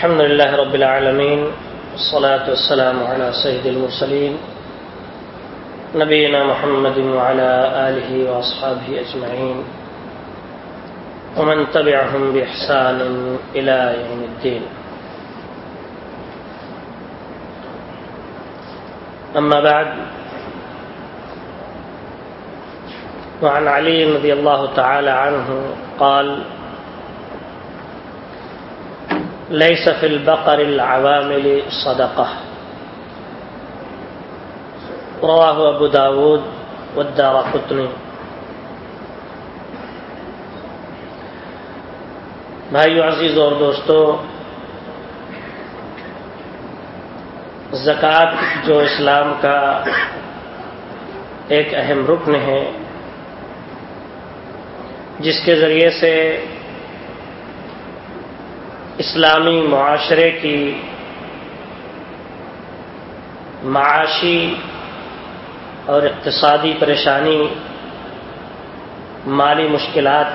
الحمد لله رب العالمين، والصلاة والسلام على سيد المرسلين، نبينا محمد وعلى آله وأصحابه أجمعين، ومن تبعهم بإحسان إلى يوم الدين. أما بعد، وعن علي رضي الله تعالى عنه قال ليس في البقر العوامل صدقة. رواه أبو داود والدار بھائیو عزیز اور دوستو، زکوٰۃ جو اسلام کا ایک اہم رکن ہے، جس کے ذریعے سے اسلامی معاشرے کی معاشی اور اقتصادی پریشانی، مالی مشکلات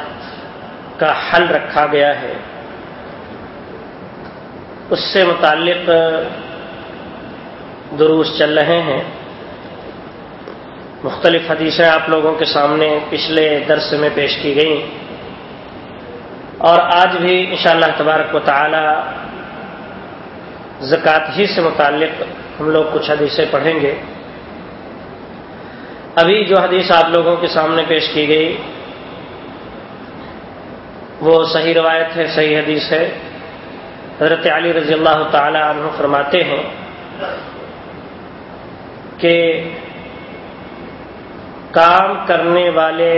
کا حل رکھا گیا ہے۔ اس سے متعلق دروس چل رہے ہیں۔ مختلف حدیثیں آپ لوگوں کے سامنے پچھلے درس میں پیش کی گئیں۔ اور آج بھی انشاءاللہ تبارک و تعالی زکوٰۃ ہی سے متعلق ہم لوگ کچھ حدیثیں پڑھیں گے۔ ابھی جو حدیث آپ لوگوں کے سامنے پیش کی گئی، وہ صحیح روایت ہے، صحیح حدیث ہے۔ حضرت علی رضی اللہ تعالی عنہ فرماتے ہیں کہ کام کرنے والے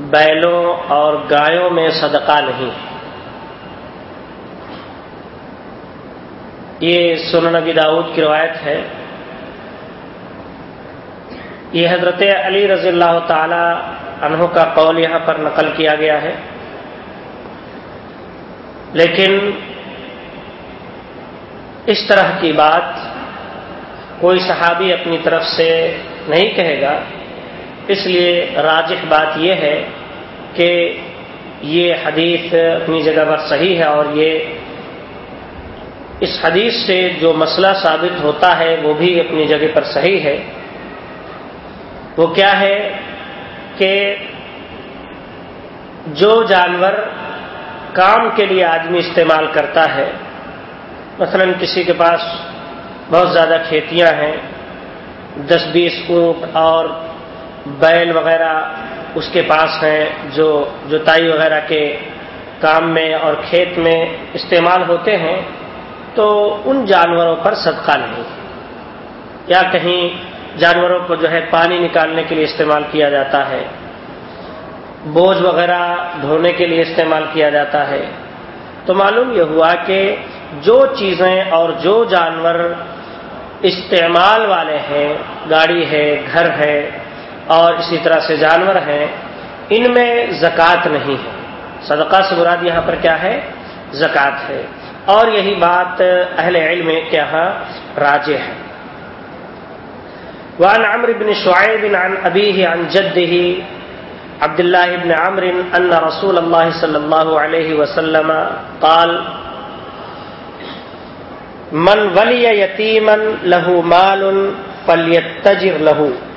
بیلوں اور گایوں میں صدقہ نہیں۔ یہ سنن نبی داود کی روایت ہے۔ یہ حضرت علی رضی اللہ تعالی عنہ کا قول یہاں پر نقل کیا گیا ہے۔ لیکن اس طرح کی بات کوئی صحابی اپنی طرف سے نہیں کہے گا۔ اس لیے راجح بات یہ ہے کہ یہ حدیث اپنی جگہ پر صحیح ہے اور یہ اس حدیث سے جو مسئلہ ثابت ہوتا ہے وہ بھی اپنی جگہ پر صحیح ہے۔ وہ کیا ہے کہ جو جانور کام کے لیے آدمی استعمال کرتا ہے، مثلا کسی کے پاس بہت زیادہ کھیتیاں ہیں، دس بیس اونٹ اور بیل وغیرہ اس کے پاس ہیں جو جوتائی وغیرہ کے کام میں اور کھیت میں استعمال ہوتے ہیں، تو ان جانوروں پر صدقہ نہیں۔ یا کہیں جانوروں کو جو ہے پانی نکالنے کے لیے استعمال کیا جاتا ہے، بوجھ وغیرہ دھونے کے لیے استعمال کیا جاتا ہے۔ تو معلوم یہ ہوا کہ جو چیزیں اور جو جانور استعمال والے ہیں، گاڑی ہے، گھر ہے اور اسی طرح سے جانور ہیں، ان میں زکوٰۃ نہیں ہے۔ صدقہ سے مراد یہاں پر کیا ہے؟ زکوٰۃ ہے۔ اور یہی بات اہل علم کے یہاں راجے ہے۔ وعن عمرو بن شعيب عن أبيه عن جده عبد الله بن عمرو أن رسول الله صلى الله عليه وسلم قال، من ولي يتيما له مال فليتجر له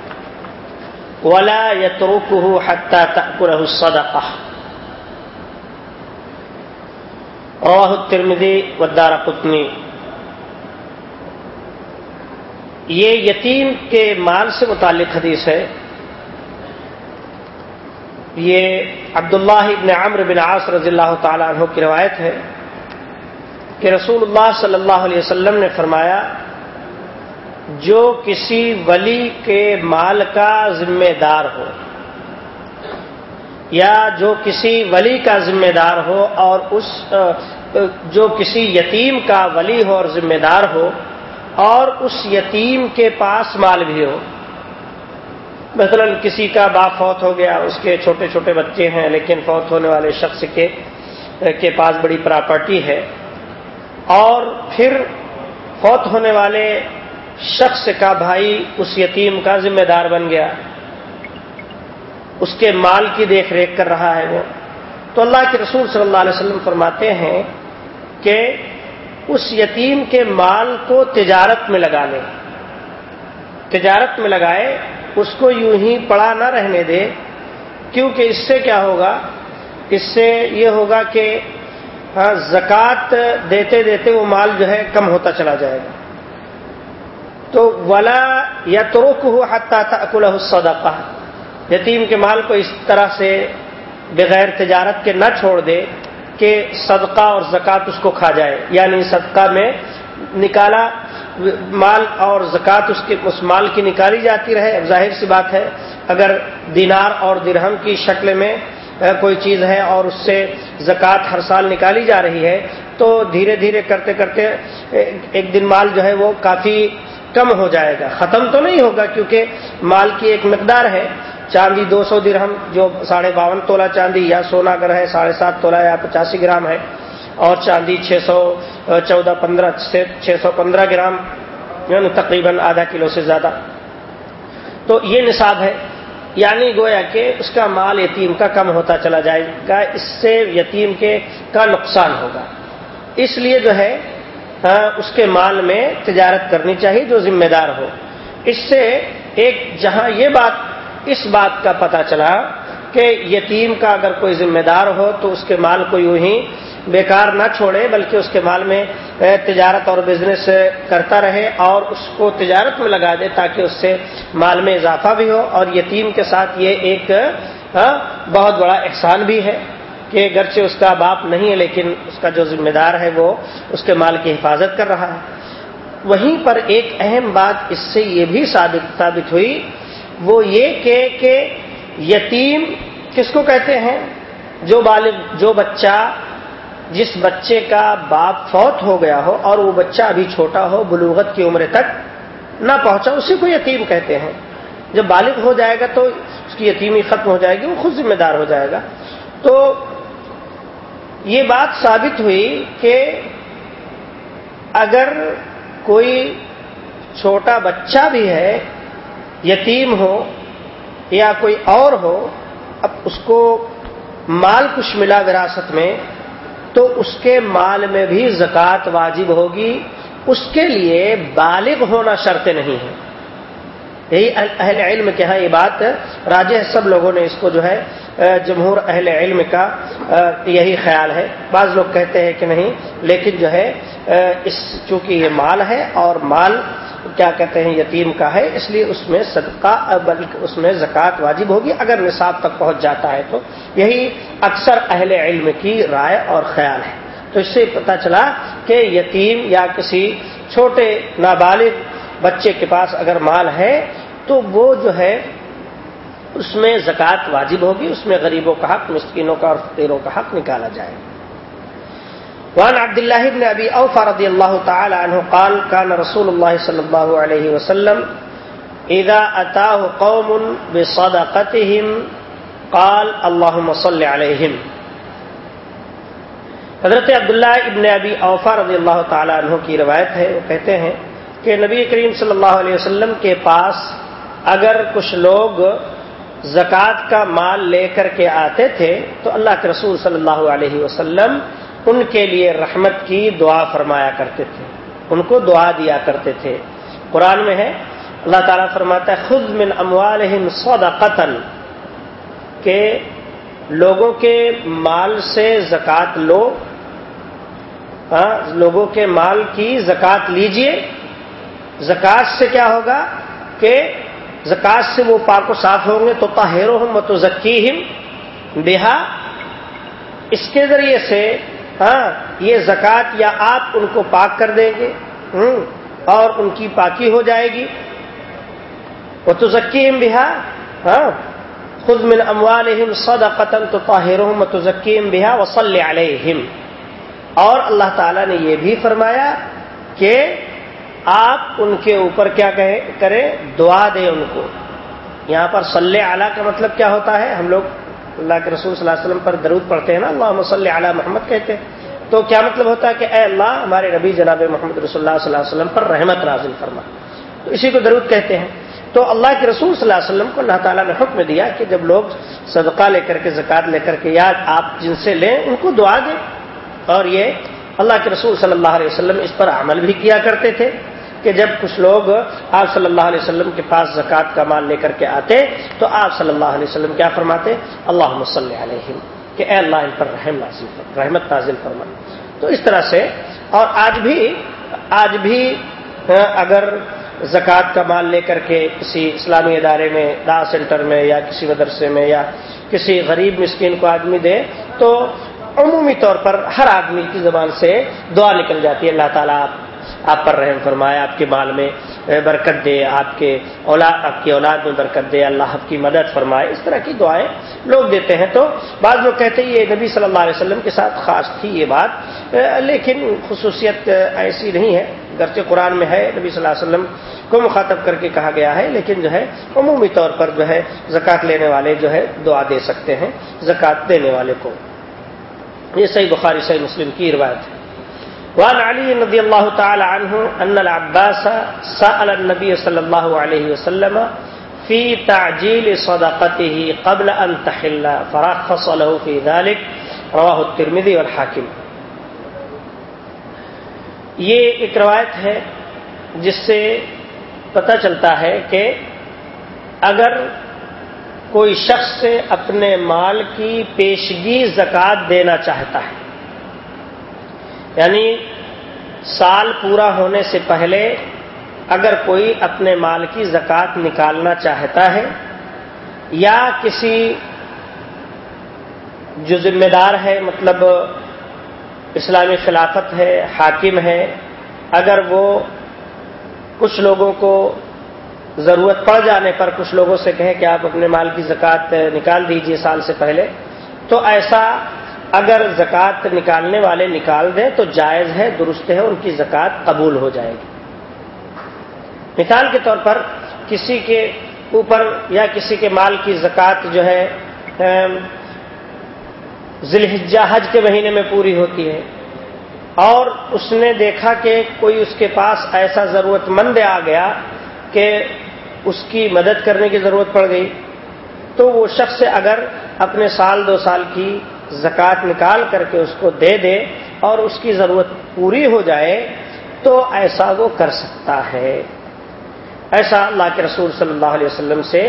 ولا يتركه حتى تأكله الصدقة. رواه الترمذي والدار قطني. یہ یتیم کے مال سے متعلق حدیث ہے۔ یہ عبداللہ ابن عمر بن عاص رضی اللہ تعالیٰ عنہ کی روایت ہے کہ رسول اللہ صلی اللہ علیہ وسلم نے فرمایا جو کسی ولی کے مال کا ذمہ دار ہو یا جو کسی ولی کا ذمہ دار ہو اور اس جو کسی یتیم کا ولی ہو اور ذمہ دار ہو اور اس یتیم کے پاس مال بھی ہو۔ مثلا کسی کا باپ فوت ہو گیا، اس کے چھوٹے چھوٹے بچے ہیں، لیکن فوت ہونے والے شخص کے کے پاس بڑی پراپرٹی ہے اور پھر فوت ہونے والے شخص کا بھائی اس یتیم کا ذمہ دار بن گیا۔ اس کے مال کی دیکھ ریکھ کر رہا ہے وہ۔ تو اللہ کے رسول صلی اللہ علیہ وسلم فرماتے ہیں کہ اس یتیم کے مال کو تجارت میں لگا لے۔ تجارت میں لگائے، اس کو یوں ہی پڑا نہ رہنے دے۔ کیونکہ اس سے کیا ہوگا؟ اس سے یہ ہوگا کہ ہاں، زکوٰۃ دیتے دیتے وہ مال جو ہے کم ہوتا چلا جائے گا۔ تو ولا یا تروک ہو حتہ اکل صدقہ یتیم کے مال کو اس طرح سے بغیر تجارت کے نہ چھوڑ دے کہ صدقہ اور زکوٰۃ اس کو کھا جائے۔ یعنی صدقہ میں نکالا، مال اور زکوٰۃ اس کے، اس مال کی نکالی جاتی رہے۔ ظاہر سی بات ہے، اگر دینار اور درہم کی شکل میں کوئی چیز ہے اور اس سے زکوٰۃ ہر سال نکالی جا رہی ہے، تو دھیرے دھیرے کرتے کرتے، ایک دن مال جو ہے وہ کافی کم ہو جائے گا۔ ختم تو نہیں ہوگا کیونکہ مال کی ایک مقدار ہے۔ چاندی دو سو درہم، جو ساڑھے باون تولہ چاندی یا سونا اگر ہے، ساڑھے سات تولہ یا پچاسی گرام ہے۔ اور چاندی چھ سو چودہ پندرہ، چھ سو پندرہ گرام یعنی تقریباً آدھا کلو سے زیادہ۔ تو یہ نصاب ہے۔ یعنی گویا کہ اس کا مال یتیم کا کم ہوتا چلا جائے گا، اس سے یتیم کے کا نقصان ہوگا۔ اس لیے جو ہے اس کے مال میں تجارت کرنی چاہیے جو ذمہ دار ہو۔ اس سے ایک، جہاں یہ بات، اس بات کا پتہ چلا کہ یتیم کا اگر کوئی ذمہ دار ہو تو اس کے مال کو یوں ہی بیکار نہ چھوڑے، بلکہ اس کے مال میں تجارت اور بزنس کرتا رہے اور اس کو تجارت میں لگا دے تاکہ اس سے مال میں اضافہ بھی ہو۔ اور یتیم کے ساتھ یہ ایک ہاں، بہت بڑا احسان بھی ہے۔ کہ گرچہ اس کا باپ نہیں ہے، لیکن اس کا جو ذمہ دار ہے وہ اس کے مال کی حفاظت کر رہا ہے۔ وہیں پر ایک اہم بات اس سے یہ بھی ثابت ثابت ہوئی، وہ یہ کہ کہ یتیم کس کو کہتے ہیں؟ جو بالغ، جو بچہ جس بچے کا باپ فوت ہو گیا ہو اور وہ بچہ ابھی چھوٹا ہو، بلوغت کی عمر تک نہ پہنچا، اسی کو یتیم کہتے ہیں۔ جب بالغ ہو جائے گا تو اس کی یتیمی ختم ہو جائے گی، وہ خود ذمہ دار ہو جائے گا۔ تو یہ بات ثابت ہوئی کہ اگر کوئی چھوٹا بچہ بھی ہے، یتیم ہو یا کوئی اور ہو، اب اس کو مال کچھ ملا وراثت میں، تو اس کے مال میں بھی زکوٰۃ واجب ہوگی، اس کے لیے بالغ ہونا شرط نہیں ہے یہی اہل علم کے ہاں یہ بات راجہ سب لوگوں نے اس کو جو ہے جمہور اہل علم کا یہی خیال ہے۔ بعض لوگ کہتے ہیں کہ نہیں، لیکن جو ہے اس چونکہ یہ مال ہے اور مال کیا کہتے ہیں، یتیم کا ہے، اس لیے اس میں صدقہ بلکہ اس میں زکوٰۃ واجب ہوگی۔ اگر نصاب تک پہنچ جاتا ہے تو یہی اکثر اہل علم کی رائے اور خیال ہے۔ تو اس سے پتہ چلا کہ یتیم یا کسی چھوٹے نابالغ بچے کے پاس اگر مال ہے تو وہ جو ہے اس میں زکوٰۃ واجب ہوگی، اس میں غریبوں کا حق، مسکینوں کا اور فقیروں کا حق نکالا جائے۔ گا عبد الله بن ابي اوفى رضي الله تعالى عنه قال كان رسول الله صلى الله عليه وسلم، اذا اتاه قوم بصدقتهم قال اللهم صل عليهم حضرت عبداللہ ابن ابی اوفا رضی اللہ تعالیٰ عنہ کی روایت ہے، وہ کہتے ہیں کہ نبی کریم صلی اللہ علیہ وسلم کے پاس اگر کچھ لوگ زکوٰۃ کا مال لے کر کے آتے تھے، تو اللہ کے رسول صلی اللہ علیہ وسلم ان کے لیے رحمت کی دعا فرمایا کرتے تھے، ان کو دعا دیا کرتے تھے۔ قرآن میں ہے، اللہ تعالیٰ فرماتا ہے خود من اموالہم صدقتن کہ لوگوں کے مال سے زکوٰۃ لو ہاں لوگوں کے مال کی زکوٰۃ لیجیے۔ زکوٰۃ سے کیا ہوگا کہ زکوٰۃ سے وہ پاک و صاف ہوں گے، تو تاہر ہم تو ذکی بہا۔ اس کے ذریعے سے ہاں یہ زکوٰۃ یا آپ ان کو پاک کر دیں گے اور ان کی پاکی ہو جائے گی۔ وہ تو ذکیم بہا ہاں خود من اموالہم صدقتن تو طاہرہم تو ذکیم بہا وصلی علیہم۔ اور اللہ تعالی نے یہ بھی فرمایا کہ آپ ان کے اوپر کیا کریں؟ دعا دیں ان کو۔ یہاں پر صلی اعلیٰ کا مطلب کیا ہوتا ہے؟ ہم لوگ اللہ کے رسول صلی اللہ علیہ وسلم پر درود پڑھتے ہیں نا اللہ صلی علی محمد کہتے ہیں۔ تو کیا مطلب ہوتا ہے کہ اے اللہ، ہمارے نبی جناب محمد رسول اللہ صلی اللہ علیہ وسلم پر رحمت نازل فرما۔ تو اسی کو درود کہتے ہیں۔ تو اللہ کے رسول صلی اللہ علیہ وسلم کو اللہ تعالیٰ نے حکم دیا کہ جب لوگ صدقہ لے کر کے زکات لے کر کے، یا آپ جن سے لیں، ان کو دعا دیں۔ اور یہ اللہ کے رسول صلی اللہ علیہ وسلم اس پر عمل بھی کیا کرتے تھے۔ کہ جب کچھ لوگ آپ صلی اللہ علیہ وسلم کے پاس زکوٰۃ کا مال لے کر کے آتے تو آپ صلی اللہ علیہ وسلم کیا فرماتے؟ اللہ مسلم علیہ کہ اے اللہ ان پر رحم نازل رحمت نازل فرما۔ تو اس طرح سے، اور آج بھی آج بھی ہاں، اگر زکوٰۃ کا مال لے کر کے کسی اسلامی ادارے میں دا سینٹر میں یا کسی مدرسے میں یا کسی غریب مسکین کو آدمی دے، تو عمومی طور پر ہر آدمی کی زبان سے دعا نکل جاتی ہے، اللہ تعالیٰ آپ پر رحم فرمائے، آپ کے مال میں برکت دے، آپ کے اولاد، آپ کی اولاد میں برکت دے، اللہ آپ کی مدد فرمائے۔ اس طرح کی دعائیں لوگ دیتے ہیں۔ تو بعض لوگ کہتے ہیں، یہ نبی صلی اللہ علیہ وسلم کے ساتھ خاص تھی یہ بات۔ لیکن خصوصیت ایسی نہیں ہے۔ گرچہ قرآن میں ہے، نبی صلی اللہ علیہ وسلم کو مخاطب کر کے کہا گیا ہے، لیکن جو ہے، عمومی طور پر جو ہے، زکوٰۃ لینے والے جو ہے، دعا دے سکتے ہیں، زکوٰۃ دینے والے کو۔ یہ صحیح بخاری، صحیح مسلم کی روایت ہے۔ وعن علي رضي الله تعالى عنه أن العباس سأل النبي صلى الله عليه وسلم في تعجيل صدقته قبل أن تحل فرخص له في ذلك رواه الترمذي والحاكم یہ ایک روایت ہے جس سے پتہ چلتا ہے کہ اگر کوئی شخص اپنے مال کی پیشگی زکوٰۃ دینا چاہتا ہے یعنی سال پورا ہونے سے پہلے اگر کوئی اپنے مال کی زکوٰۃ نکالنا چاہتا ہے یا کسی جو ذمہ دار ہے مطلب اسلامی خلافت ہے، حاکم ہے، اگر وہ کچھ لوگوں کو ضرورت پڑ جانے پر کچھ لوگوں سے کہیں کہ آپ اپنے مال کی زکوٰۃ نکال دیجیے سال سے پہلے، تو ایسا اگر زکوٰۃ نکالنے والے نکال دیں تو جائز ہے، درست ہے، ان کی زکوٰۃ قبول ہو جائے گی۔ مثال کے طور پر کسی کے اوپر یا کسی کے مال کی زکوٰۃ جو ہے ذلحجہ حج کے مہینے میں پوری ہوتی ہے اور اس نے دیکھا کہ کوئی اس کے پاس ایسا ضرورت مند آ گیا کہ اس کی مدد کرنے کی ضرورت پڑ گئی، تو وہ شخص اگر اپنے سال دو سال کی زکوٰۃ نکال کر کے اس کو دے دے اور اس کی ضرورت پوری ہو جائے تو ایسا وہ کر سکتا ہے۔ ایسا اللہ کے رسول صلی اللہ علیہ وسلم سے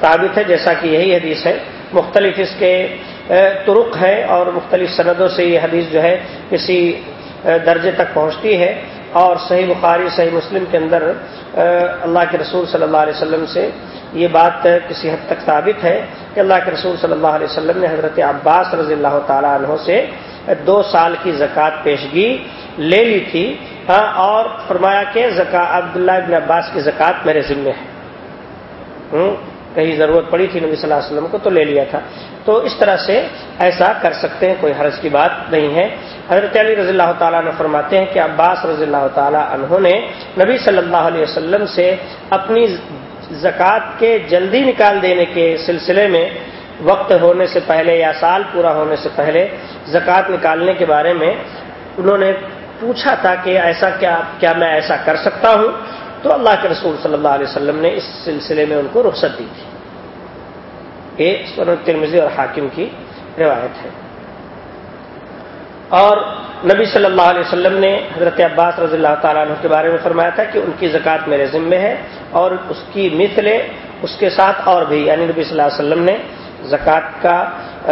ثابت ہے، جیسا کہ یہی حدیث ہے۔ مختلف اس کے ترک ہے اور مختلف سندوں سے یہ حدیث جو ہے کسی درجے تک پہنچتی ہے۔ اور صحیح بخاری، صحیح مسلم کے اندر اللہ کے رسول صلی اللہ علیہ وسلم سے یہ بات کسی حد تک ثابت ہے کہ اللہ کے رسول صلی اللہ علیہ وسلم نے حضرت عباس رضی اللہ تعالیٰ عنہ سے دو سال کی زکوٰۃ پیشگی لے لی تھی ہاں، اور فرمایا کہ زکا، عبداللہ ابن عباس کی زکوٰۃ میرے ذمے ہے۔ کہیں ضرورت پڑی تھی نبی صلی اللہ علیہ وسلم کو تو لے لیا تھا۔ تو اس طرح سے ایسا کر سکتے ہیں، کوئی حرض کی بات نہیں ہے۔ حضرت علی رضی اللہ تعالیٰ نے فرماتے ہیں کہ عباس رضی اللہ تعالیٰ عنہ نے نبی صلی اللہ علیہ وسلم سے اپنی زکوٰۃ کے جلدی نکال دینے کے سلسلے میں وقت ہونے سے پہلے یا سال پورا ہونے سے پہلے زکوٰۃ نکالنے کے بارے میں انہوں نے پوچھا تھا کہ ایسا کیا کیا میں ایسا کر سکتا ہوں؟ تو اللہ کے رسول صلی اللہ علیہ وسلم نے اس سلسلے میں ان کو رخصت دی تھی۔ یہ سنت ترمزی اور حاکم کی روایت ہے۔ اور نبی صلی اللہ علیہ وسلم نے حضرت عباس رضی اللہ تعالیٰ عنہ کے بارے میں فرمایا تھا کہ ان کی زکوٰۃ میرے ذمے ہے اور اس کی مثل اس کے ساتھ اور بھی یعنی نبی صلی اللہ علیہ وسلم نے زکوٰۃ کا،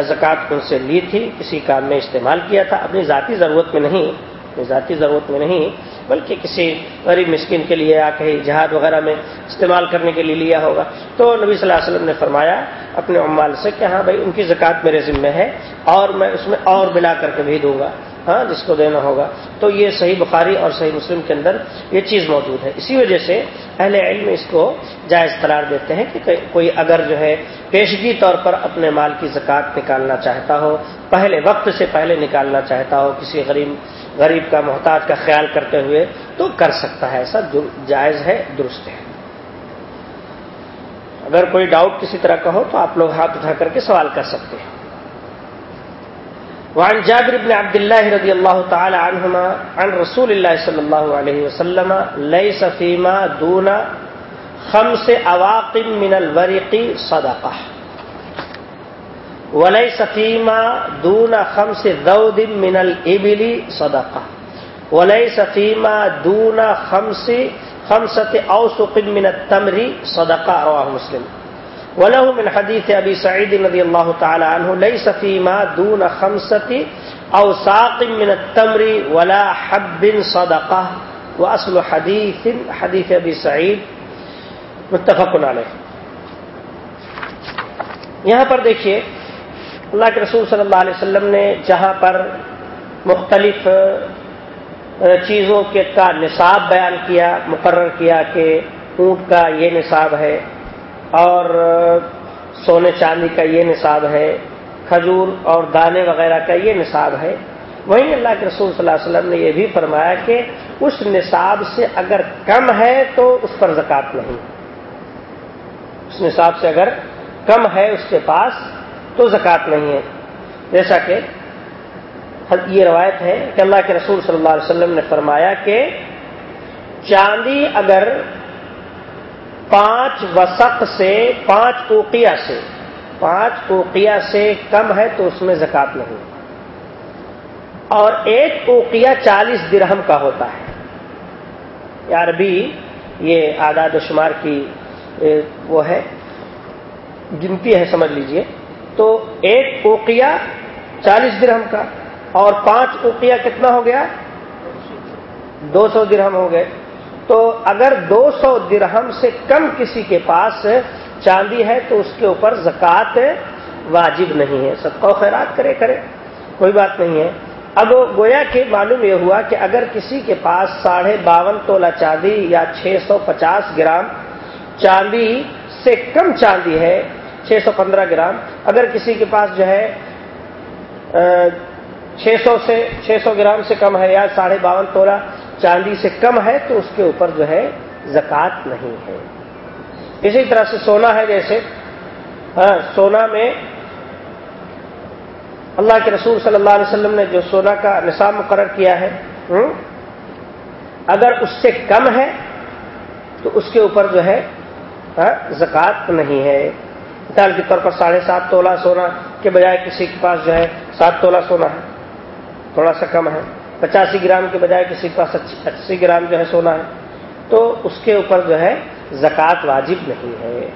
زکوٰۃ ان سے لی تھی، کسی کام میں استعمال کیا تھا، اپنی ذاتی ضرورت میں نہیں۔ اپنی ذاتی ضرورت میں نہیں، بلکہ کسی غریب مسکین کے لیے یا کہیں جہاد وغیرہ میں استعمال کرنے کے لیے لیا ہوگا۔ تو نبی صلی اللہ علیہ وسلم نے فرمایا اپنے عمال سے کہ ہاں بھائی، ان کی زکوٰۃ میرے ذمے ہے اور میں اس میں اور ملا کر کے بھی دوں گا۔ ہاں جس کو دینا ہوگا۔ تو یہ صحیح بخاری اور صحیح مسلم کے اندر یہ چیز موجود ہے۔ اسی وجہ سے اہل علم اس کو جائز قرار دیتے ہیں کہ کوئی اگر جو ہے پیشگی طور پر اپنے مال کی زکوٰۃ نکالنا چاہتا ہو، پہلے وقت سے پہلے نکالنا چاہتا ہو، کسی غریب غریب کا محتاج کا خیال کرتے ہوئے تو کر سکتا ہے۔ ایسا جائز ہے، درست ہے۔ اگر کوئی ڈاؤٹ کسی طرح کا ہو تو آپ لوگ ہاتھ اٹھا کر کے سوال کر سکتے ہیں۔ وعن جابر بن عبد الله رضي الله تعالى عنهما عن رسول الله صلى الله عليه وسلم ليس فيما دون خم سے اواقم من الورقی صدقہ ولی سفیمہ دون خم سے من البلی صدقہ ولی سفیمہ دون خم سے اوسق من التمری صدقہ رواہ مسلم. وله من حديث ابي سعيد رضي الله تعالى عنه، ليس فيما دون خمسه او ساق من التمر ولا حب صدقه واصل حديث حديث ابي سعيد، متفق علیہ یہاں پر دیکھیے، اللہ کے رسول صلی اللہ علیہ وسلم نے جہاں پر مختلف چیزوں کے کا نصاب بیان کیا، مقرر کیا کہ اونٹ کا یہ نصاب ہے اور سونے چاندی کا یہ نصاب ہے، کھجور اور دانے وغیرہ کا یہ نصاب ہے۔ وہیں اللہ کے رسول صلی اللہ علیہ وسلم نے یہ بھی فرمایا کہ اس نصاب سے اگر کم ہے تو اس پر زکات نہیں۔ اس نصاب سے اگر کم ہے اس کے پاس تو زکات نہیں ہے۔ جیسا کہ یہ روایت ہے کہ اللہ کے رسول صلی اللہ علیہ وسلم نے فرمایا کہ چاندی اگر پانچ وسق سے پانچ اوقیا سے، پانچ اوقیا سے کم ہے تو اس میں زکات نہیں۔ اور ایک اوقیا چالیس درہم کا ہوتا ہے۔ یار بھی یہ آداد و شمار کی وہ ہے، گنتی ہے، سمجھ لیجیے۔ تو ایک اوقیا چالیس درہم کا اور پانچ اوقیا کتنا ہو گیا؟ دو سو درہم ہو گئے۔ تو اگر دو سو درہم سے کم کسی کے پاس چاندی ہے تو اس کے اوپر زکوٰۃ واجب نہیں ہے۔ سب کو خیرات کرے کرے، کوئی بات نہیں ہے۔ اب گویا کہ معلوم یہ ہوا کہ اگر کسی کے پاس ساڑھے باون تولہ چاندی یا چھ سو پچاس گرام چاندی سے کم چاندی ہے، چھ سو پندرہ گرام، اگر کسی کے پاس جو ہے چھ سو سے، چھ سو گرام سے کم ہے یا ساڑھے باون تولہ چاندی سے کم ہے تو اس کے اوپر جو ہے زکات نہیں ہے۔ اسی طرح سے سونا ہے جیسے ہاں سونا میں اللہ کے رسول صلی اللہ علیہ وسلم نے جو سونا کا نصاب مقرر کیا ہے اگر اس سے کم ہے تو اس کے اوپر جو ہے ہاں، زکات نہیں ہے۔ مثال کے طور پر ساڑھے سات تولہ سونا کے بجائے کسی کے پاس جو ہے سات تولہ سونا ہے، تھوڑا سا کم ہے۔ پچاسی گرام کے بجائے کسی کے پاس اسی گرام جو ہے سونا ہے۔ تو اس کے اوپر جو ہے زکوٰۃ واجب نہیں ہے۔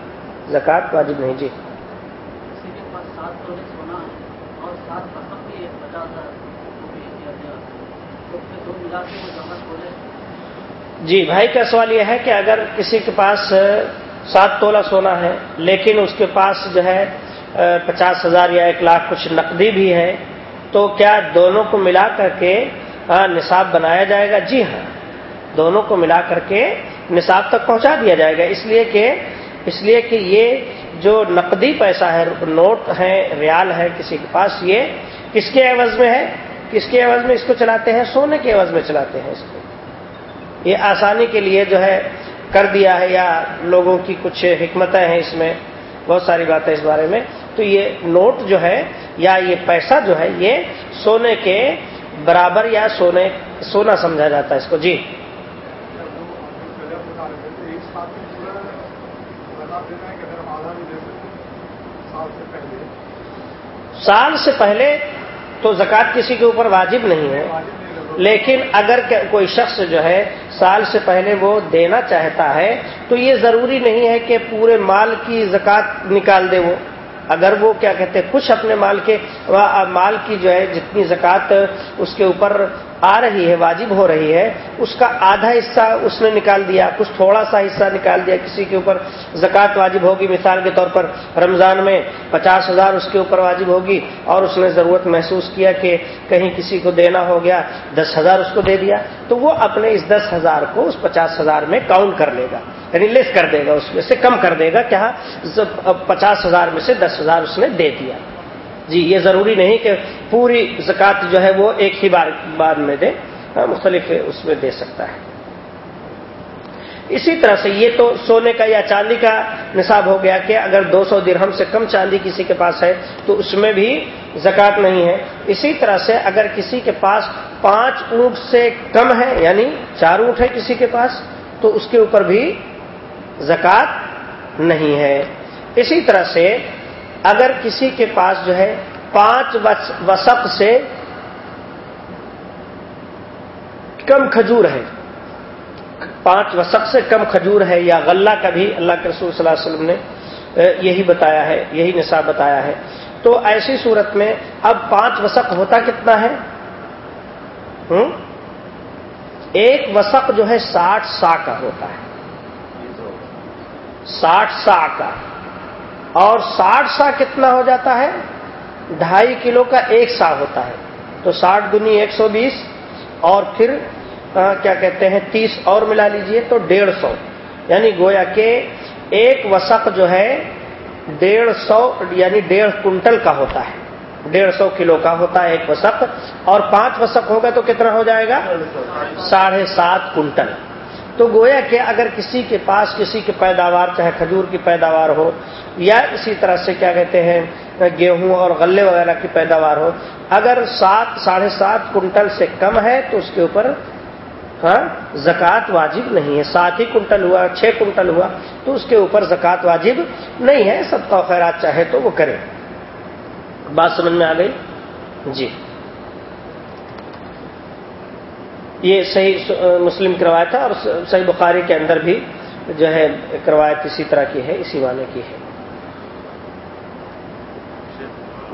زکوٰۃ واجب نہیں جی۔ جی بھائی کا سوال یہ ہے کہ اگر کسی کے پاس سات تولہ سونا ہے لیکن اس کے پاس جو ہے پچاس ہزار یا ایک لاکھ کچھ نقدی بھی ہے تو کیا دونوں کو ملا کر کے نصاب بنایا جائے گا۔ جی ہاں دونوں کو ملا کر کے نصاب تک پہنچا دیا جائے گا۔ اس لیے کہ، اس لیے کہ یہ جو نقدی پیسہ ہے، نوٹ ہے، ریال ہے کسی کے پاس، یہ کس کے عوض میں ہے؟ کس کے عوض میں اس کو چلاتے ہیں؟ سونے کے عوض میں چلاتے ہیں اس کو۔ یہ آسانی کے لیے جو ہے کر دیا ہے یا لوگوں کی کچھ حکمتیں ہیں اس میں، بہت ساری باتیں اس بارے میں۔ تو یہ نوٹ جو ہے یا یہ پیسہ جو ہے، یہ سونے کے برابر یا سونے سونا سمجھا جاتا ہے اس کو۔ جی۔ سال سے پہلے تو زکوٰۃ کسی کے اوپر واجب نہیں ہے، لیکن اگر کوئی شخص جو ہے سال سے پہلے وہ دینا چاہتا ہے تو یہ ضروری نہیں ہے کہ پورے مال کی زکوٰۃ نکال دے وہ۔ اگر وہ کیا کہتے ہیں کچھ اپنے مال کے، مال کی جو ہے، جتنی زکوٰۃ اس کے اوپر آ رہی ہے، واجب ہو رہی ہے، اس کا آدھا حصہ اس نے نکال دیا، کچھ تھوڑا سا حصہ نکال دیا، کسی کے اوپر زکوٰۃ واجب ہوگی، مثال کے طور پر رمضان میں پچاس ہزار اس کے اوپر واجب ہوگی اور اس نے ضرورت محسوس کیا کہ کہیں کسی کو دینا ہو گیا، دس ہزار اس کو دے دیا، تو وہ اپنے اس دس ہزار کو اس پچاس ہزار میں کاؤنٹ کر لے گا یعنی لیس کر دے گا، اس میں سے کم کر دے گا، کیا؟ پچاس ہزار میں سے دس ہزار اس نے دے دیا۔ جی یہ ضروری نہیں کہ پوری زکوٰۃ جو ہے وہ ایک ہی بار، بعد میں دے ہاں، مختلف اس میں دے سکتا ہے۔ اسی طرح سے یہ تو سونے کا یا چاندی کا نصاب ہو گیا کہ اگر دو سو درہم سے کم چاندی کسی کے پاس ہے تو اس میں بھی زکوٰۃ نہیں ہے۔ اسی طرح سے اگر کسی کے پاس پانچ اونٹ سے کم ہے یعنی چار اونٹ ہے کسی کے پاس، تو اس کے اوپر بھی زکات نہیں ہے۔ اسی طرح سے اگر کسی کے پاس جو ہے پانچ وسق سے کم کھجور ہے، پانچ وسق سے کم کھجور ہے یا غلہ کا بھی اللہ کے رسول صلی اللہ علیہ وسلم نے یہی بتایا ہے، یہی نصاب بتایا ہے۔ تو ایسی صورت میں اب پانچ وسق ہوتا کتنا ہے؟ ایک وسق جو ہے ساٹھ سا کا ہوتا ہے۔ ساٹھ سا کا۔ اور ساٹھ سا کتنا ہو جاتا ہے؟ ڈھائی کلو کا ایک سا ہوتا ہے۔ تو ساٹھ دنی ایک سو بیس، اور پھر کیا کہتے ہیں، تیس اور ملا لیجیے تو ڈیڑھ سو۔ یعنی گویا کہ ایک وسق جو ہے، ڈیڑھ سو یعنی ڈیڑھ کنٹل کا ہوتا ہے۔ ڈیڑھ سو کلو کا ہوتا ہے ایک وسق، اور پانچ وسق ہوگا تو کتنا ہو جائے گا؟ ساڑھے سات کنٹل۔ تو گویا کہ اگر کسی کے پاس کسی کی پیداوار، چاہے کھجور کی پیداوار ہو یا اسی طرح سے کیا کہتے ہیں، گیہوں اور غلے وغیرہ کی پیداوار ہو، اگر سات، ساڑھے سات کنٹل سے کم ہے تو اس کے اوپر ہاں زکوٰۃ واجب نہیں ہے۔ سات ہی کنٹل ہوا، چھ کنٹل ہوا تو اس کے اوپر زکوٰۃ واجب نہیں ہے۔ سب کا خیرات چاہے تو وہ کرے۔ بات سمجھ میں آ گئی؟ جی۔ یہ صحیح مسلم کی روایت ہے اور صحیح بخاری کے اندر بھی جو ہے ایک روایت اسی طرح کی ہے، اسی معنی کی ہے۔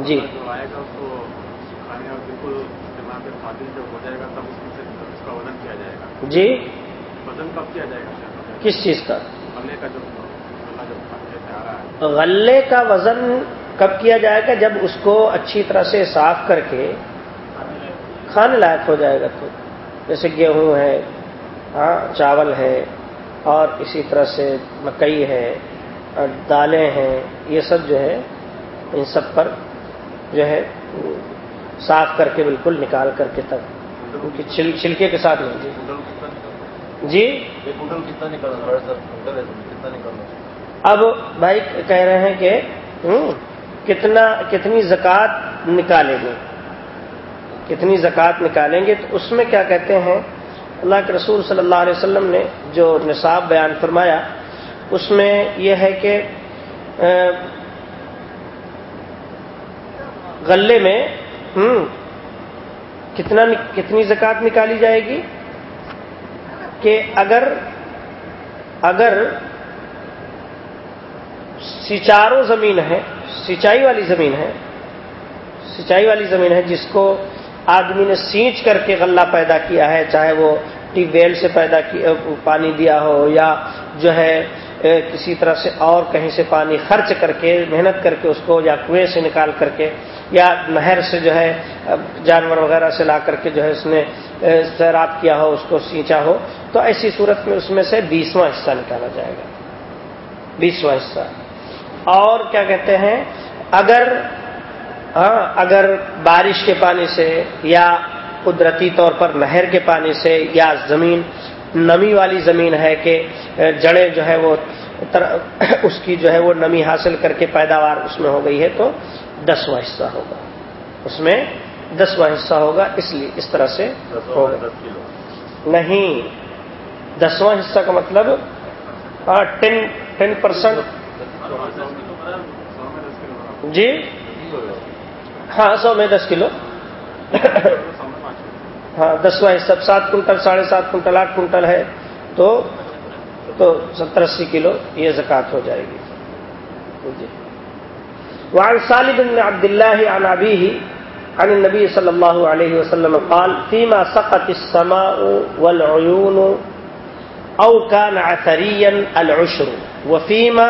جی۔ جی۔ وزن کب کیا جائے گا کس چیز کا کا؟ غلے کا وزن کب کیا جائے گا جب اس کو اچھی طرح سے صاف کر کے کھانے لائق ہو جائے گا تو؟ جیسے گیہوں ہے ہاں چاول ہے اور اسی طرح سے مکئی ہے اور دالیں ہیں، یہ سب جو ہے ان سب پر جو ہے صاف کر کے بالکل نکال کر کے تک ان کی چھلکے کے ساتھ جی؟ کتنا نکالنا اب بھائی کہہ رہے ہیں کہ کتنا، کتنی زکوٰۃ نکالیں گے کتنی زکوٰۃ نکالیں گے، تو اس میں کیا کہتے ہیں، اللہ کے رسول صلی اللہ علیہ وسلم نے جو نصاب بیان فرمایا، اس میں یہ ہے کہ غلے میں کتنا کتنی زکوٰۃ نکالی جائے گی؟ کہ اگر اگر سچاروں زمین ہے، سچائی والی زمین ہے، سچائی والی زمین ہے جس کو آدمی نے سینچ کر کے غلہ پیدا کیا ہے، چاہے وہ ٹیوب ویل سے پیدا کیا پانی دیا ہو یا جو ہے کسی طرح سے اور کہیں سے پانی خرچ کر کے، محنت کر کے اس کو یا کنویں سے نکال کر کے یا نہر سے جو ہے جانور وغیرہ سے لا کر کے جو ہے اس نے سیراب کیا ہو، اس کو سینچا ہو، تو ایسی صورت میں اس میں سے بیسواں حصہ نکالا جائے گا۔ بیسواں حصہ۔ اور کیا کہتے ہیں؟ اگر ہاں اگر بارش کے پانی سے یا قدرتی طور پر نہر کے پانی سے یا زمین نمی والی زمین ہے کہ جڑیں جو ہے وہ اس کی جو ہے وہ نمی حاصل کر کے پیداوار اس میں ہو گئی ہے تو دسواں حصہ ہوگا۔ اس میں دسواں حصہ ہوگا اس لیے اس طرح سے ہوگا۔ نہیں دسواں حصہ کا مطلب ٹین ٹین پرسینٹ جی؟ ہاں سو میں دس کلو۔ ہاں دسواں حصہ سات کنٹل، ساڑھے سات کنٹل، آٹھ کنٹل ہے۔ تو تو ستر اسی کلو یہ زکات ہو جائے گی۔ جی۔ وعن صالح بن عبد الله عن أبيه عن النبي صلى الله عليه وسلم قال فيما سقط السماء والعيون أو كان عثريا العشر وفيما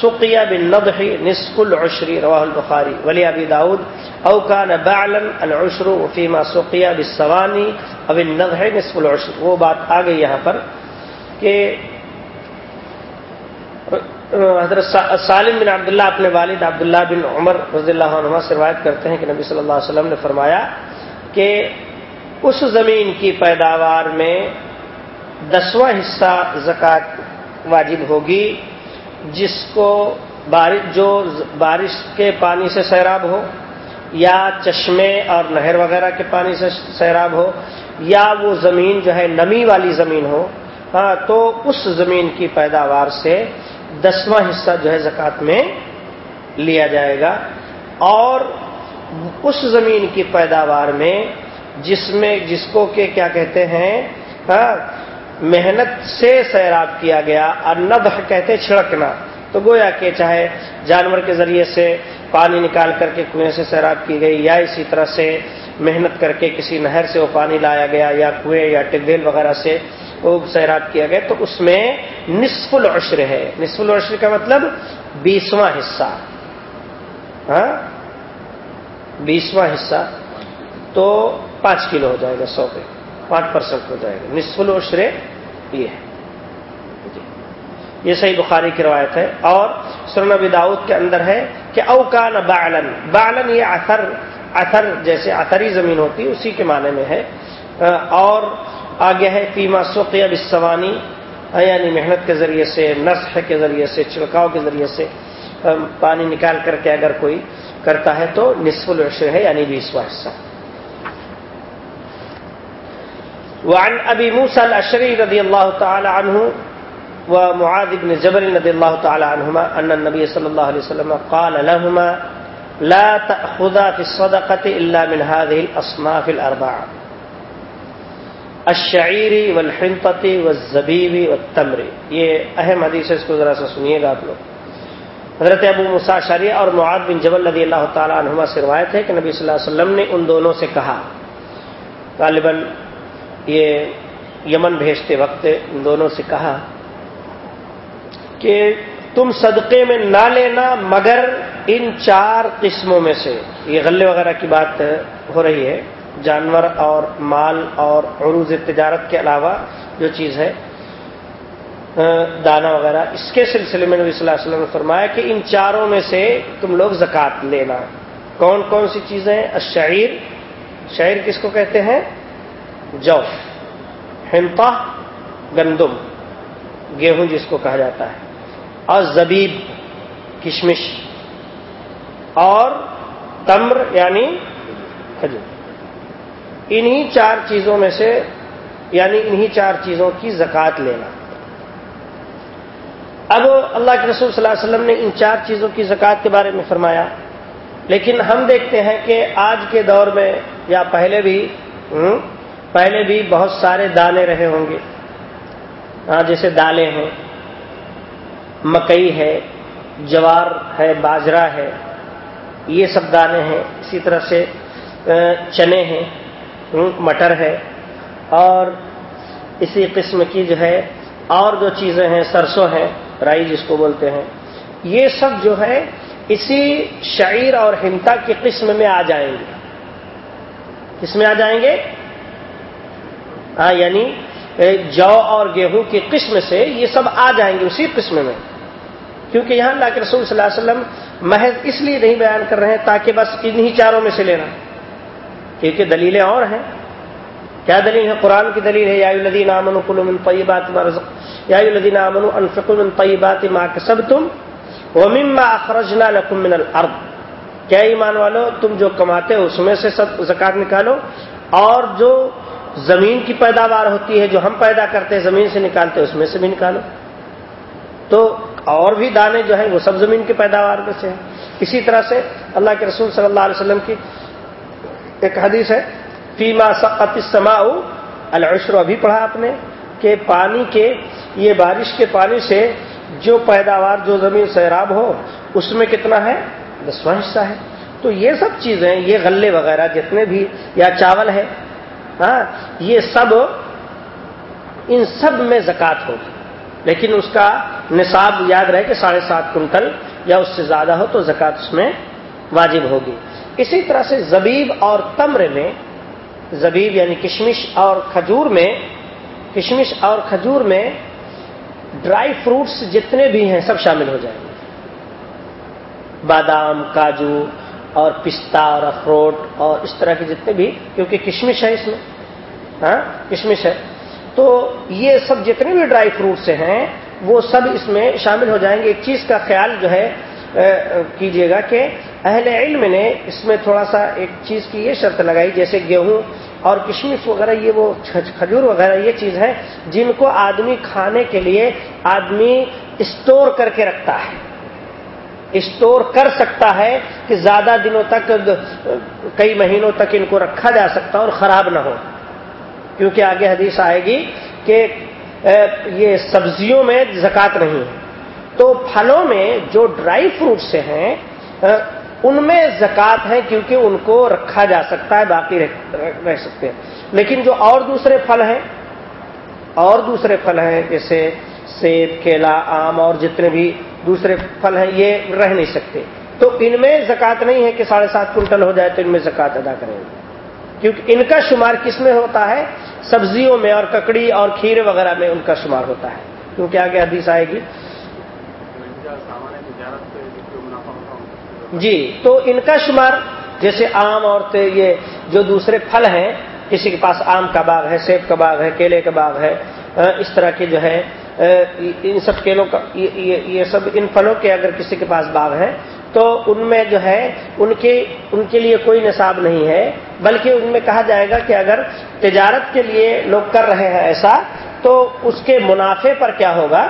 سقي بالنضح نصف العشر، رواه البخاري. ولي أبي داود أو كان بعلا العشر وفيما سقي بالسواني أو النضح نصف العشر. وہ بات آ گئی یہاں پر کہ حضرت سالم بن عبداللہ اپنے والد عبداللہ بن عمر رضی اللہ عنہ سے روایت کرتے ہیں کہ نبی صلی اللہ علیہ وسلم نے فرمایا کہ اس زمین کی پیداوار میں دسواں حصہ زکوٰۃ واجب ہوگی جس کو بارش جو بارش کے پانی سے سیراب ہو، یا چشمے اور نہر وغیرہ کے پانی سے سیراب ہو، یا وہ زمین جو ہے نمی والی زمین ہو ہاں تو اس زمین کی پیداوار سے دسواں حصہ جو ہے زکات میں لیا جائے گا۔ اور اس زمین کی پیداوار میں جس میں، جس کو کہ کیا کہتے ہیں ہاں محنت سے سیراب کیا گیا اور نب کہتے چھڑکنا۔ تو گویا کہ چاہے جانور کے ذریعے سے پانی نکال کر کے کنویں سے سیراب کی گئی یا اسی طرح سے محنت کر کے کسی نہر سے وہ پانی لایا گیا یا کنویں یا ٹبیل وغیرہ سے وہ سیراب کیا گیا، تو اس میں نصف العشر ہے۔ نصف العشر کا مطلب بیسواں حصہ۔ ہاں؟ بیسواں حصہ۔ تو پانچ کلو ہو جائے گا سو پہ۔ پانچ پرسنٹ ہو جائے گا۔ نصف العشر یہ ہے۔ جی۔ یہ صحیح بخاری کی روایت ہے۔ اور سرنبی داؤد کے اندر ہے کہ اوکان بالن بالن یہ اثر اثر جیسے اثری زمین ہوتی ہے، اسی کے معنی میں ہے۔ اور آگے ہے، فیما سوقیہ بسوانی یعنی محنت کے ذریعے سے نسخ کے ذریعے سے، چھڑکاؤ کے ذریعے سے پانی نکال کر کے اگر کوئی کرتا ہے تو نصف العشر ہے یعنی بیسواں حصہ۔ وعن ابی موسى الاشری رضی اللہ تعالی عنہ ومعاذ بن جبل رضی اللہ تعالی عنہما ان النبي صلی اللہ علیہ وسلم قال لهما لا تأخذا في الصدقة إلا من هذه الأصناف الأربعة الشعير والحنطة والزبيب والتمر یہ اہم حدیث ہے، اس کو ذرا سا سنیے گا آپ لوگ۔ حضرت ابو مسا شری اور معاد بن جبل رضی اللہ تعالی عنہما سے روایت ہے کہ نبی صلی اللہ علیہ وسلم نے ان دونوں سے کہا۔ غالباً یہ یمن بھیجتے وقت ان دونوں سے کہا کہ تم صدقے میں نہ لینا مگر ان چار قسموں میں سے، یہ غلے وغیرہ کی بات ہو رہی ہے، جانور اور مال اور عروض تجارت کے علاوہ جو چیز ہے دانا وغیرہ، اس کے سلسلے میں نبی صلی اللہ علیہ وسلم نے فرمایا کہ ان چاروں میں سے تم لوگ زکوٰۃ لینا۔ کون کون سی چیزیں شعیر شعیر کس کو کہتے ہیں؟ جو ہنپا گندم، گیہوں جس کو کہا جاتا ہے۔ اور زبیب، کشمش۔ اور تمر یعنی کھجور۔ انہی چار چیزوں میں سے یعنی انہی چار چیزوں کی زکوٰۃ لینا۔ اب اللہ کے رسول صلی اللہ علیہ وسلم نے ان چار چیزوں کی زکوٰۃ کے بارے میں فرمایا۔ لیکن ہم دیکھتے ہیں کہ آج کے دور میں، یا پہلے بھی پہلے بھی بہت سارے دانے رہے ہوں گے۔ ہاں جیسے دالیں ہیں، مکئی ہے، جوار ہے باجرا ہے، یہ سب دانے ہیں۔ اسی طرح سے چنے ہیں مٹر ہے۔ اور اسی قسم کی جو ہے، اور جو چیزیں ہیں، سرسوں ہیں، رائی جس کو بولتے ہیں۔ یہ سب جو ہے، اسی شعیر اور ہنتا کی قسم میں آ جائیں گے۔ کس میں آ جائیں گے؟ ہاں یعنی جو اور گیہوں کی قسم سے یہ سب آ جائیں گے اسی قسم میں۔ کیونکہ یہاں اللہ کے رسول صلی اللہ علیہ وسلم محض اس لیے نہیں بیان کر رہے ہیں تاکہ بس انہی چاروں میں سے لینا۔ کیونکہ دلیلیں اور ہیں۔ کیا دلیل ہے؟ قرآن کی دلیل ہے، یا الدین امن کلومن طیبات یا الدین امن انفق من طیبات ما سب تم ومما اخرجنا لکم من الارض۔ کیا ایمان والو، تم جو کماتے ہو اس میں سے سب زکات نکالو، اور جو زمین کی پیداوار ہوتی ہے جو ہم پیدا کرتے ہیں، زمین سے نکالتے ہیں، اس میں سے بھی نکالو۔ تو اور بھی دانے جو ہیں، وہ سب زمین کی پیداوار میں سے ہیں۔ اسی طرح سے اللہ کے رسول صلی اللہ علیہ وسلم کی ایک حدیث ہے فیما سقط سما العشر۔ ابھی پڑھا آپ نے کہ پانی کے، یہ بارش کے پانی سے جو پیداوار، جو زمین سیراب ہو، اس میں کتنا ہے؟ دسواں حصہ ہے۔ تو یہ سب چیزیں، یہ غلے وغیرہ جتنے بھی، یا چاول ہے ہاں یہ سب ان سب میں زکات ہوگی لیکن اس کا نصاب یاد رہے کہ ساڑھے سات کنٹل یا اس سے زیادہ ہو تو زکات اس میں واجب ہوگی۔ اسی طرح سے زبیب اور تمر میں، زبیب یعنی کشمش اور کھجور میں، کشمش اور کھجور میں ڈرائی فروٹس جتنے بھی ہیں سب شامل ہو جائیں گے۔ بادام، کاجو اور پستہ اور اخروٹ اور اس طرح کے جتنے بھی، کیونکہ کشمش ہے اس میں۔ ہاں؟ کشمش ہے۔ تو یہ سب جتنے بھی ڈرائی فروٹس ہیں، وہ سب اس میں شامل ہو جائیں گے۔ ایک چیز کا خیال جو ہے کیجیے گا کہ اہل علم نے اس میں تھوڑا سا ایک چیز کی یہ شرط لگائی، جیسے گیہوں اور کشمش وغیرہ، یہ وہ کھجور وغیرہ، یہ چیز ہے جن کو آدمی کھانے کے لیے آدمی اسٹور کر کے رکھتا ہے۔ اسٹور کر سکتا ہے کہ زیادہ دنوں تک، کئی مہینوں تک ان کو رکھا جا سکتا اور خراب نہ ہو۔ کیونکہ آگے حدیث آئے گی کہ یہ سبزیوں میں زکات نہیں ہے۔ تو پھلوں میں جو ڈرائی فروٹ سے ہیں ان میں زکات ہے کیونکہ ان کو رکھا جا سکتا ہے، باقی رہ سکتے ہیں۔ لیکن جو اور دوسرے پھل ہیں، اور دوسرے پھل ہیں، جیسے سیب، کیلا، آم اور جتنے بھی دوسرے پھل ہیں، یہ رہ نہیں سکتے۔ تو ان میں زکات نہیں ہے کہ ساڑھے سات کنٹل ہو جائے تو ان میں زکات ادا کریں۔ گے کیونکہ ان کا شمار کس میں ہوتا ہے؟ سبزیوں میں اور ککڑی اور کھیرے وغیرہ میں ان کا شمار ہوتا ہے۔ کیونکہ آگے حدیث آئے گی۔ جی تو ان کا شمار جیسے آم اور یہ جو دوسرے پھل ہیں، کسی کے پاس آم کا باغ ہے، سیب کا باغ ہے، کیلے کا باغ ہے ہاں، اس طرح کے جو ہے ان سب کیلوں کا، یہ سب ان پھلوں کے اگر کسی کے پاس باغ ہے تو ان میں جو ہے، ان کے ان کے لیے کوئی نصاب نہیں ہے، بلکہ ان میں کہا جائے گا کہ اگر تجارت کے لیے لوگ کر رہے ہیں ایسا، تو اس کے منافع پر کیا ہوگا؟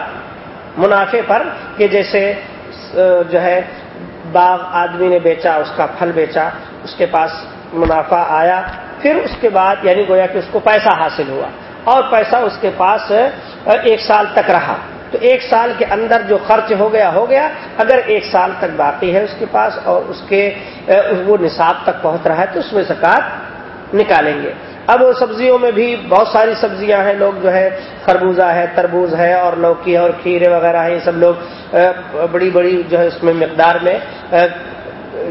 منافع پر کہ جیسے جو ہے، باغ آدمی نے بیچا، اس کا پھل بیچا، اس کے پاس منافع آیا، پھر اس کے بعد یعنی گویا کہ اس کو پیسہ حاصل ہوا۔ اور پیسہ اس کے پاس ایک سال تک رہا۔ تو ایک سال کے اندر جو خرچ ہو گیا ہو گیا۔ اگر ایک سال تک باقی ہے اس کے پاس اور اس کے وہ نصاب تک پہنچ رہا ہے، تو اس میں زکات نکالیں گے۔ اب سبزیوں میں بھی بہت ساری سبزیاں ہیں، لوگ جو ہے، خربوزہ ہے، تربوز ہے اور لوکی ہے اور کھیرے وغیرہ ہیں، یہ سب لوگ بڑی بڑی جو ہے اس میں مقدار میں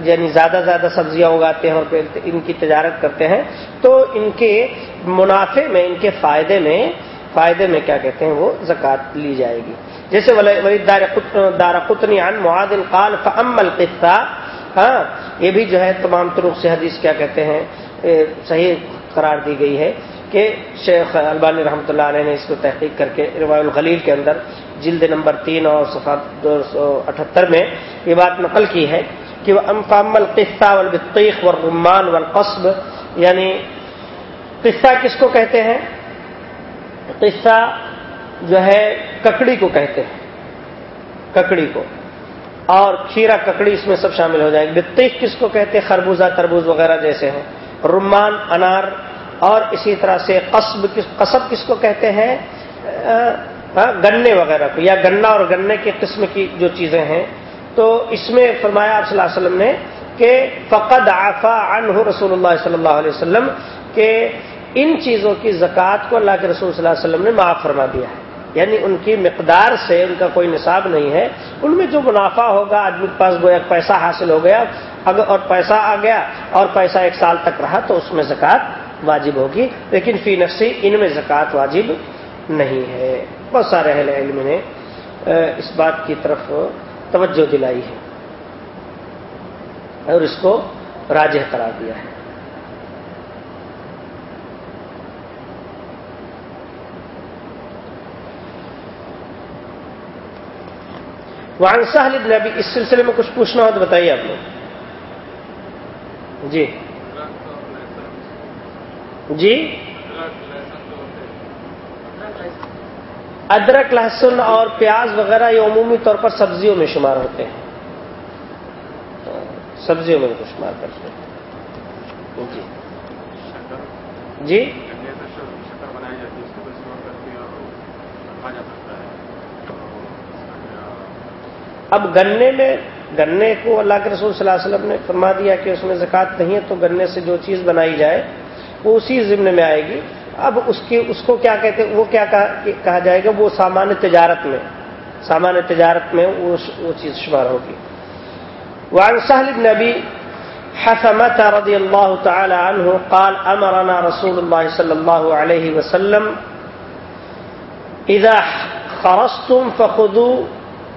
یعنی زیادہ زیادہ سبزیاں اگاتے ہیں اور ان کی تجارت کرتے ہیں، تو ان کے منافع میں، ان کے فائدے میں فائدے میں کیا کہتے ہیں وہ؟ زکوٰۃ لی جائے گی۔ جیسے دار قطنی عن معادن قال فعم القطہ ہاں یہ بھی جو ہے تمام طرق سے حدیث کیا کہتے ہیں صحیح قرار دی گئی ہے کہ شیخ البانی رحمۃ اللہ علیہ نے اس کو تحقیق کر کے روای الخلیل کے اندر جلد نمبر تین اور صفحہ دو سو اٹھہتر میں یہ بات نقل کی ہے۔ کہ وہ امفام والبطیخ والرمان والقصب یعنی قصہ کس کو کہتے ہیں؟ قصہ جو ہے ککڑی کو کہتے ہیں، ککڑی کو۔ اور کھیرا ککڑی اس میں سب شامل ہو جائے۔ گی بطیخ کس کو کہتے ہیں؟ خربوزہ، تربوز وغیرہ جیسے ہیں رمان، انار، اور اسی طرح سے قصب قصب کس کو کہتے ہیں؟ گنے وغیرہ کو، یا گنا اور گنے کے قسم کی جو چیزیں ہیں۔ تو اس میں فرمایا آپ صلی اللہ علیہ وسلم نے کہ فقد آفا عنہ رسول اللہ صلی اللہ علیہ وسلم کہ ان چیزوں کی زکوٰۃ کو اللہ کے رسول صلی اللہ علیہ وسلم نے معاف فرما دیا ہے۔ یعنی ان کی مقدار سے ان کا کوئی نصاب نہیں ہے۔ ان میں جو منافع ہوگا، آدمی کے پاس گویا پیسہ حاصل ہو گیا، اگر اور پیسہ آ گیا اور پیسہ ایک سال تک رہا تو اس میں زکوٰۃ واجب ہوگی۔ لیکن فی نفسی ان میں زکوٰۃ واجب نہیں ہے۔ بہت سارے اہل علم نے اس بات کی طرف توجہ دلائی ہے اور اس کو راجہ قرار دیا ہے۔ وعن سہل ابن ابھی اس سلسلے میں کچھ پوچھنا ہو تو بتائیے آپ نے جی۔ جی۔ ادرک، لہسن اور پیاز وغیرہ یہ عمومی طور پر سبزیوں میں شمار ہوتے ہیں۔ سبزیوں میں شمار کرتے ہیں۔ جی۔ جی؟ اب گنے میں، گنے کو اللہ کے رسول صلی اللہ علیہ وسلم نے فرما دیا کہ اس میں زکوٰۃ نہیں ہے تو گنے سے جو چیز بنائی جائے وہ اسی ضمن میں آئے گی۔ اب اس کی اس کو کیا کہتے وہ کیا کہا جائے گا؟ وہ سامان تجارت میں سامان تجارت میں وہ چیز شمار ہوگی۔ وعن سهل بن ابي حثمة رضي الله تعالى عنه قال امرنا رسول الله صلى الله عليه وسلم، اذا خرجتم فخذوا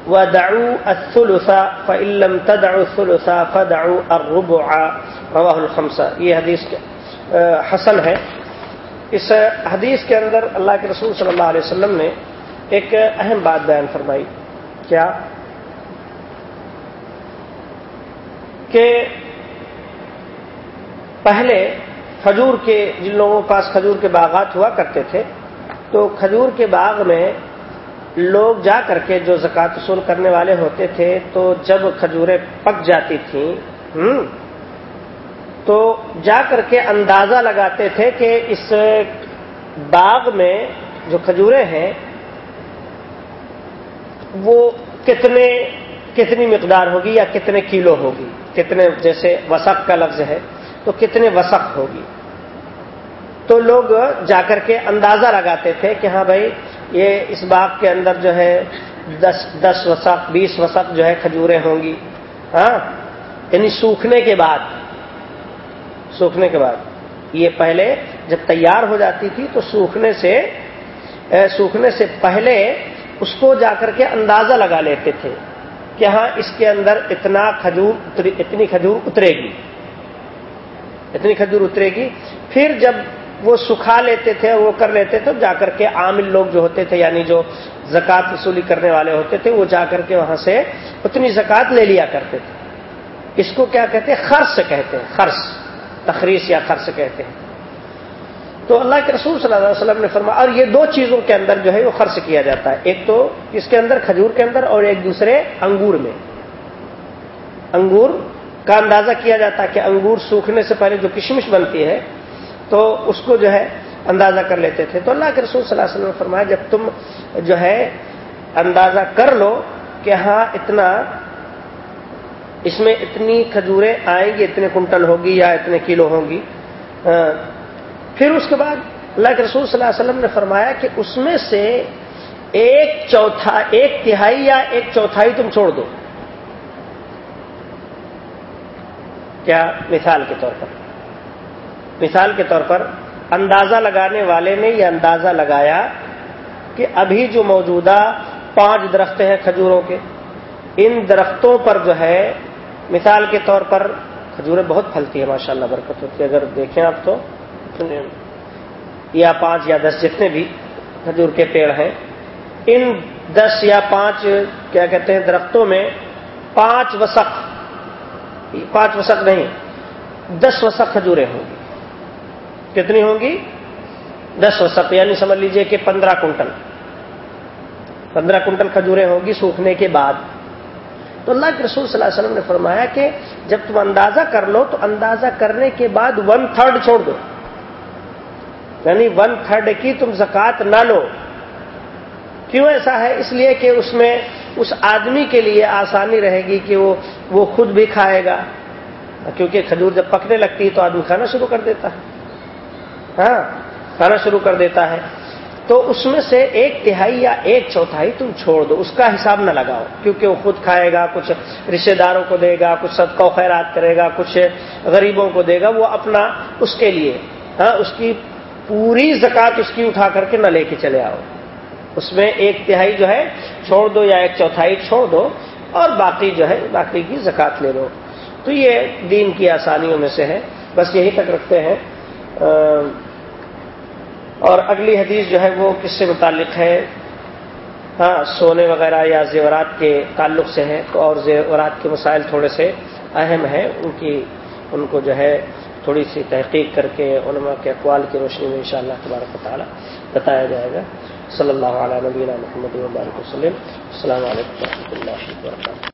ودعوا الثلث فان لم تدعوا الثلث فدعوا الربع. رواه الخمسه یہ حدیث حسن ہے۔ اس حدیث کے اندر اللہ کے رسول صلی اللہ علیہ وسلم نے ایک اہم بات بیان فرمائی، کیا؟ کہ پہلے کھجور کے، جن لوگوں کے پاس کھجور کے باغات ہوا کرتے تھے، تو کھجور کے باغ میں لوگ جا کر کے جو زکات وصول کرنے والے ہوتے تھے، تو جب کھجوریں پک جاتی تھیں تو جا کر کے اندازہ لگاتے تھے کہ اس باغ میں جو کھجوریں ہیں، وہ کتنے، کتنی مقدار ہوگی یا کتنے کلو ہوگی؟ کتنے، جیسے وسق کا لفظ ہے، تو کتنے وسق ہوگی؟ تو لوگ جا کر کے اندازہ لگاتے تھے کہ ہاں بھائی، یہ اس باغ کے اندر جو ہے، دس دس وسق، بیس وسق جو ہے کھجوریں ہوں گی۔ ہاں یعنی سوکھنے کے بعد۔ سوکھنے کے بعد۔ یہ پہلے جب تیار ہو جاتی تھی تو سوکھنے سے سوکھنے سے پہلے اس کو جا کر کے اندازہ لگا لیتے تھے کہ ہاں اس کے اندر اتنا کھجور اتنی کھجور اترے گی۔ اتنی کھجور اترے گی۔ پھر جب وہ سکھا لیتے تھے، وہ کر لیتے تھے، جا کر کے عامل لوگ جو ہوتے تھے یعنی جو زکوٰۃ وصولی کرنے والے ہوتے تھے، وہ جا کر کے وہاں سے اتنی زکوٰۃ لے لیا کرتے تھے۔ اس کو کیا کہتے ہیں؟ خرچ کہتے ہیں خرچ تخریص یا خرچ کہتے ہیں۔ تو اللہ کے رسول صلی اللہ علیہ وسلم نے فرمایا، اور یہ دو چیزوں کے اندر جو ہے وہ خرچ کیا جاتا ہے۔ ایک تو اس کے اندر کھجور کے اندر، اور ایک دوسرے انگور میں۔ انگور کا اندازہ کیا جاتا ہے کہ انگور سوکھنے سے پہلے جو کشمش بنتی ہے، تو اس کو جو ہے اندازہ کر لیتے تھے۔ تو اللہ کے رسول صلی اللہ علیہ وسلم نے فرمایا، جب تم جو ہے اندازہ کر لو کہ ہاں اتنا اس میں اتنی کھجوریں آئیں گی، اتنے کنٹل ہوگی یا اتنے کلو ہوں گی۔ ہاں۔ پھر اس کے بعد اللہ کے رسول صلی اللہ علیہ وسلم نے فرمایا کہ اس میں سے ایک چوتھا، ایک تہائی یا ایک چوتھائی تم چھوڑ دو۔ کیا؟ مثال کے طور پر۔ مثال کے طور پر اندازہ لگانے والے نے یہ اندازہ لگایا کہ ابھی جو موجودہ پانچ درخت ہیں کھجوروں کے، ان درختوں پر جو ہے مثال کے طور پر کھجوریں بہت پھلتی ہیں ماشاء اللہ برکت ہوتی ہے اگر دیکھیں آپ تو یا پانچ یا دس جتنے بھی کھجور کے پیڑ ہیں، ان دس یا پانچ کیا کہتے ہیں، درختوں میں پانچ وسق پانچ وسق نہیں، دس وسق کھجوریں ہوں گی۔ کتنی ہوں گی؟ دس وسق یعنی سمجھ لیجیے کہ پندرہ کنٹل۔ پندرہ کنٹل کھجوریں ہوں گی سوکھنے کے بعد۔ تو اللہ کے رسول صلی اللہ علیہ وسلم نے فرمایا کہ جب تم اندازہ کر لو تو اندازہ کرنے کے بعد ون تھرڈ چھوڑ دو۔ یعنی ون تھرڈ کی تم زکات نہ لو۔ کیوں ایسا ہے؟ اس لیے کہ اس میں اس آدمی کے لیے آسانی رہے گی کہ وہ وہ خود بھی کھائے گا۔ کیونکہ کھجور جب پکنے لگتی ہے تو آدمی کھانا شروع کر دیتا ہے۔ ہاں کھانا شروع کر دیتا ہے۔ تو اس میں سے ایک تہائی یا ایک چوتھائی تم چھوڑ دو، اس کا حساب نہ لگاؤ، کیونکہ وہ خود کھائے گا، کچھ رشتے داروں کو دے گا، کچھ صدقہ و خیرات کرے گا، کچھ غریبوں کو دے گا، وہ اپنا اس کے لیے ہاں اس کی پوری زکات اس کی اٹھا کر کے نہ لے کے چلے آؤ۔ اس میں ایک تہائی جو ہے، چھوڑ دو یا ایک چوتھائی چھوڑ دو، اور باقی جو ہے، باقی کی زکات لے لو۔ تو یہ دین کی آسانیوں میں سے ہے۔ بس یہی تک رکھتے ہیں۔ اور اگلی حدیث جو ہے وہ کس سے متعلق ہے؟ ہاں سونے وغیرہ یا زیورات کے تعلق سے ہے تو اور زیورات کے مسائل تھوڑے سے اہم ہیں۔ ان کی، ان کو جو ہے تھوڑی سی تحقیق کر کے علماء کے اقوال کی روشنی میں انشاءاللہ شاء اللہ تبارک تعالیٰ بتایا جائے گا۔ صلی اللہ علیہ نبینا محمد وبارک وسلم۔ السلام علیکم و رحمۃ اللہ وبرکاتہ۔